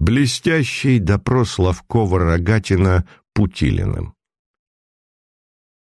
Блестящий допрос Ловкова-Рогатина Путилиным.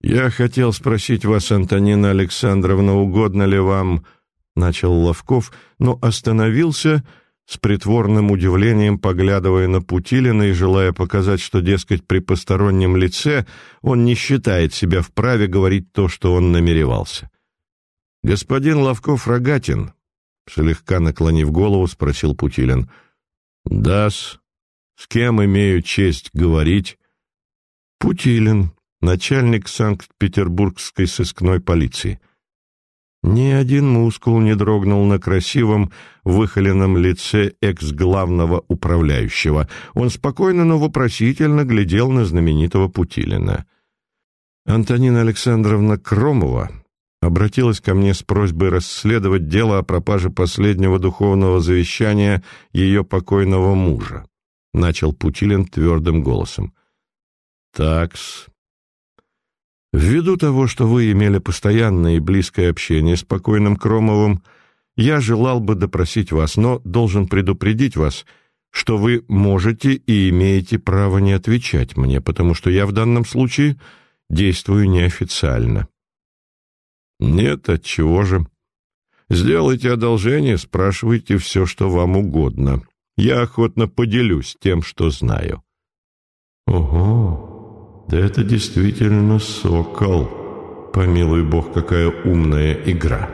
«Я хотел спросить вас, Антонина Александровна, угодно ли вам...» — начал Ловков, но остановился с притворным удивлением, поглядывая на Путилина и желая показать, что, дескать, при постороннем лице он не считает себя вправе говорить то, что он намеревался. «Господин Ловков-Рогатин», — слегка наклонив голову, спросил Путилин, «Да-с, с кем имею честь говорить?» «Путилин, начальник Санкт-Петербургской сыскной полиции». Ни один мускул не дрогнул на красивом, выхоленном лице экс-главного управляющего. Он спокойно, но вопросительно глядел на знаменитого Путилина. Антонина Александровна Кромова обратилась ко мне с просьбой расследовать дело о пропаже последнего духовного завещания ее покойного мужа. Начал Путилин твердым голосом. «Такс, Ввиду того, что вы имели постоянное и близкое общение с покойным Кромовым, я желал бы допросить вас, но должен предупредить вас, что вы можете и имеете право не отвечать мне, потому что я в данном случае действую неофициально. Нет, от чего же? Сделайте одолжение, спрашивайте все, что вам угодно. Я охотно поделюсь тем, что знаю. Ого! Да это действительно сокол. Помилуй бог, какая умная игра.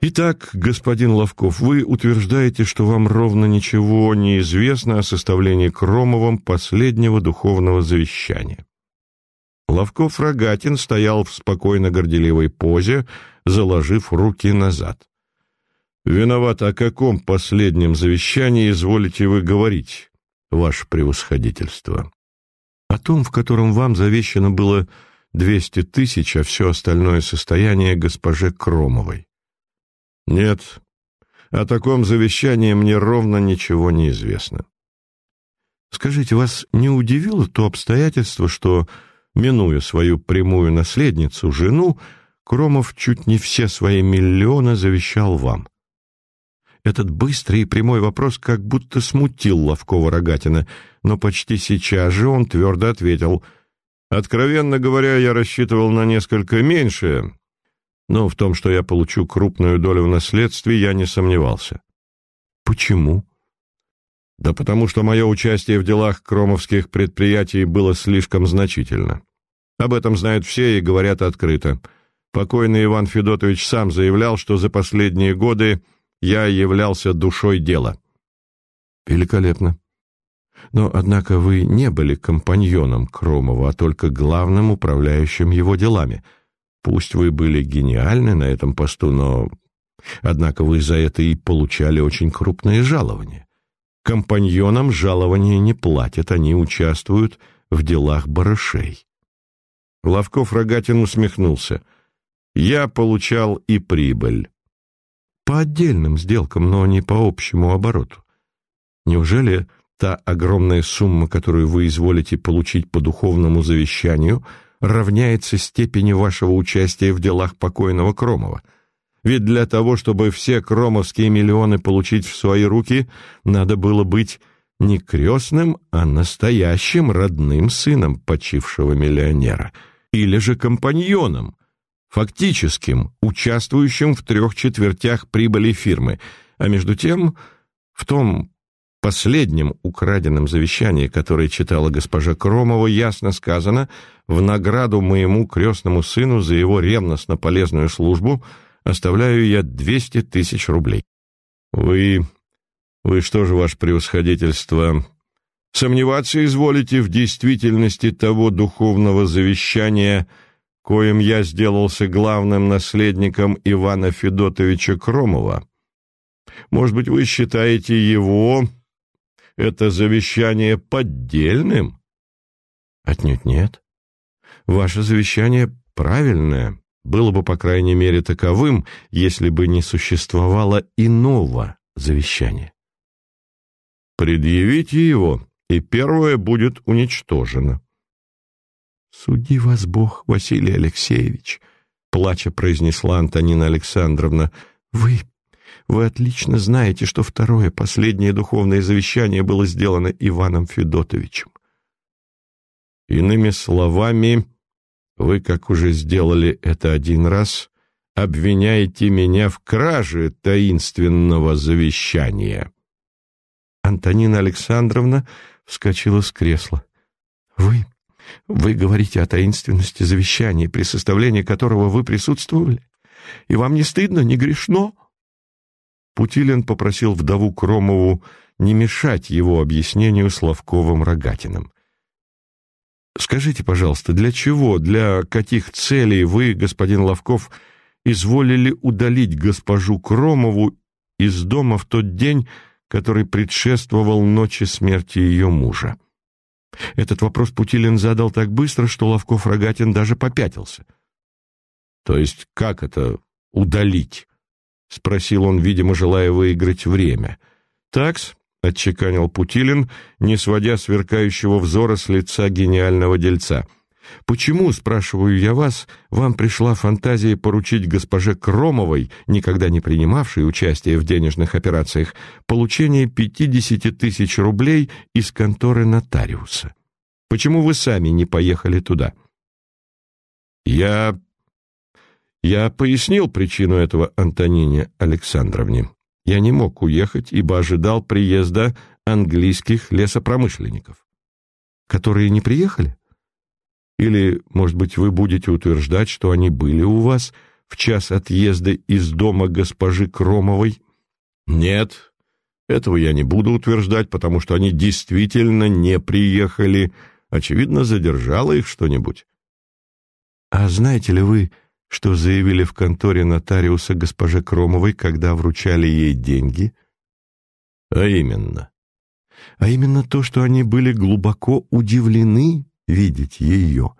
Итак, господин Ловков, вы утверждаете, что вам ровно ничего не известно о составлении Кромовым последнего духовного завещания. Ловков-Рогатин стоял в спокойно горделивой позе, заложив руки назад. «Виноват, о каком последнем завещании изволите вы говорить, ваше превосходительство?» о том, в котором вам завещано было двести тысяч, а все остальное состояние госпоже Кромовой. Нет, о таком завещании мне ровно ничего не известно. Скажите, вас не удивило то обстоятельство, что, минуя свою прямую наследницу, жену, Кромов чуть не все свои миллионы завещал вам? Этот быстрый и прямой вопрос как будто смутил Ловкова-Рогатина, но почти сейчас же он твердо ответил. «Откровенно говоря, я рассчитывал на несколько меньшее, но в том, что я получу крупную долю в наследстве, я не сомневался». «Почему?» «Да потому что мое участие в делах кромовских предприятий было слишком значительно. Об этом знают все и говорят открыто. Покойный Иван Федотович сам заявлял, что за последние годы я являлся душой дела. Великолепно. Но, однако, вы не были компаньоном Кромова, а только главным управляющим его делами. Пусть вы были гениальны на этом посту, но... Однако вы за это и получали очень крупные жалования. Компаньонам жалования не платят, они участвуют в делах барышей. Лавков Рогатин усмехнулся. «Я получал и прибыль. По отдельным сделкам, но не по общему обороту. Неужели та огромная сумма, которую вы изволите получить по духовному завещанию, равняется степени вашего участия в делах покойного Кромова? Ведь для того, чтобы все кромовские миллионы получить в свои руки, надо было быть не крестным, а настоящим родным сыном почившего миллионера, или же компаньоном, фактическим, участвующим в трех четвертях прибыли фирмы, а между тем в том последнем украденном завещании, которое читала госпожа Кромова, ясно сказано, в награду моему крестному сыну за его ревностно полезную службу оставляю я двести тысяч рублей. Вы... вы что же, ваше превосходительство, сомневаться изволите в действительности того духовного завещания, коим я сделался главным наследником Ивана Федотовича Кромова. Может быть, вы считаете его, это завещание, поддельным? Отнюдь нет. Ваше завещание правильное, было бы, по крайней мере, таковым, если бы не существовало иного завещания. Предъявите его, и первое будет уничтожено. «Суди вас Бог, Василий Алексеевич», — плача произнесла Антонина Александровна. «Вы... Вы отлично знаете, что второе, последнее духовное завещание было сделано Иваном Федотовичем. Иными словами, вы, как уже сделали это один раз, обвиняете меня в краже таинственного завещания. Антонина Александровна вскочила с кресла. «Вы? Вы говорите о таинственности завещания, при составлении которого вы присутствовали? И вам не стыдно, не грешно?» Путилин попросил вдову Кромову не мешать его объяснению с Ловковым-Рогатиным. «Скажите, пожалуйста, для чего, для каких целей вы, господин Ловков, изволили удалить госпожу Кромову из дома в тот день, который предшествовал ночи смерти ее мужа. Этот вопрос Путилин задал так быстро, что Ловков-Рогатин даже попятился. «То есть как это удалить?» — спросил он, видимо, желая выиграть время. «Такс», — отчеканил Путилин, не сводя сверкающего взора с лица гениального дельца — Почему, спрашиваю я вас, вам пришла фантазия поручить госпоже Кромовой, никогда не принимавшей участие в денежных операциях, получение 50 тысяч рублей из конторы нотариуса? Почему вы сами не поехали туда? Я... Я пояснил причину этого Антонине Александровне. Я не мог уехать, ибо ожидал приезда английских лесопромышленников. Которые не приехали? Или, может быть, вы будете утверждать, что они были у вас в час отъезда из дома госпожи Кромовой? Нет, этого я не буду утверждать, потому что они действительно не приехали. Очевидно, задержало их что-нибудь. А знаете ли вы, что заявили в конторе нотариуса госпоже Кромовой, когда вручали ей деньги? А именно? А именно то, что они были глубоко удивлены видеть ее.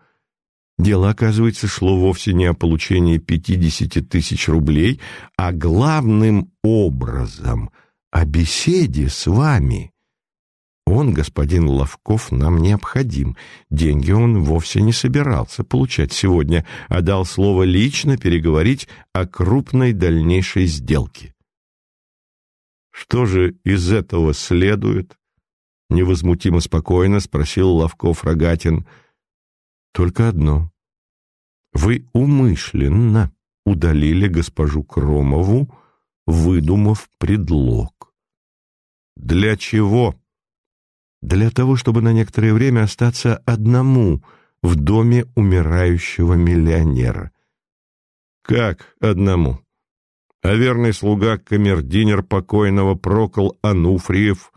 Дело, оказывается, шло вовсе не о получении 50 тысяч рублей, а главным образом о беседе с вами. Он, господин Ловков, нам необходим. Деньги он вовсе не собирался получать сегодня, а дал слово лично переговорить о крупной дальнейшей сделке. Что же из этого следует? Невозмутимо спокойно спросил Ловков Рогатин. Только одно. Вы умышленно удалили госпожу Кромову, выдумав предлог. Для чего? Для того, чтобы на некоторое время остаться одному в доме умирающего миллионера. Как одному? А верный слуга камердинер покойного Прокол Ануфриев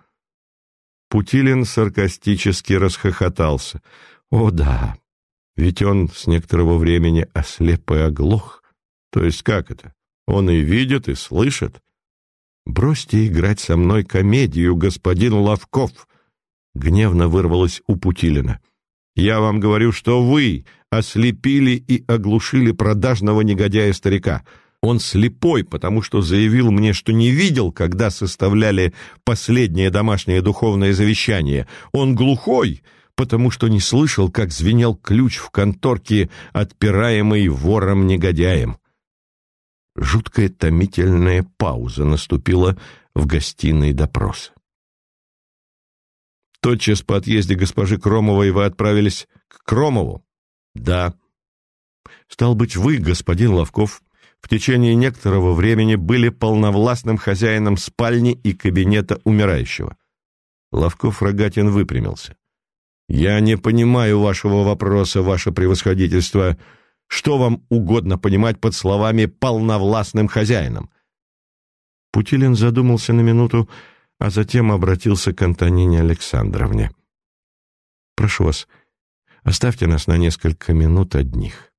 Путилин саркастически расхохотался. «О да, ведь он с некоторого времени ослеп и оглох. То есть как это? Он и видит, и слышит. Бросьте играть со мной комедию, господин Лавков!» Гневно вырвалось у Путилина. «Я вам говорю, что вы ослепили и оглушили продажного негодяя-старика». Он слепой, потому что заявил мне, что не видел, когда составляли последнее домашнее духовное завещание. Он глухой, потому что не слышал, как звенел ключ в конторке, отпираемый вором-негодяем. Жуткая томительная пауза наступила в гостиной допроса. Тотчас по отъезде госпожи Кромовой вы отправились к Кромову? Да. Стал быть, вы, господин Ловков, в течение некоторого времени были полновластным хозяином спальни и кабинета умирающего. Ловков Рогатин выпрямился. «Я не понимаю вашего вопроса, ваше превосходительство. Что вам угодно понимать под словами «полновластным хозяином»?» Путилин задумался на минуту, а затем обратился к Антонине Александровне. «Прошу вас, оставьте нас на несколько минут одних».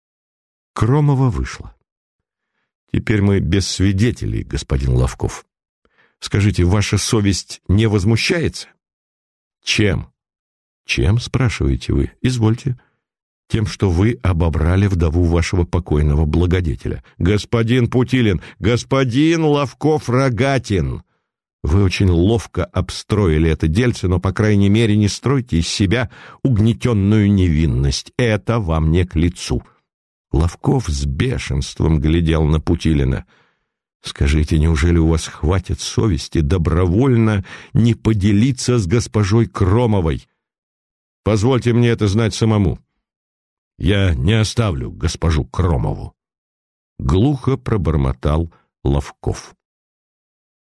Кромова вышла. Теперь мы без свидетелей, господин Лавков. Скажите, ваша совесть не возмущается? Чем? Чем, спрашиваете вы? Извольте. Тем, что вы обобрали вдову вашего покойного благодетеля. Господин Путилин, господин Лавков-Рогатин! Вы очень ловко обстроили это дельце, но, по крайней мере, не стройте из себя угнетенную невинность. Это вам не к лицу». Ловков с бешенством глядел на Путилина. «Скажите, неужели у вас хватит совести добровольно не поделиться с госпожой Кромовой? Позвольте мне это знать самому. Я не оставлю госпожу Кромову». Глухо пробормотал Ловков.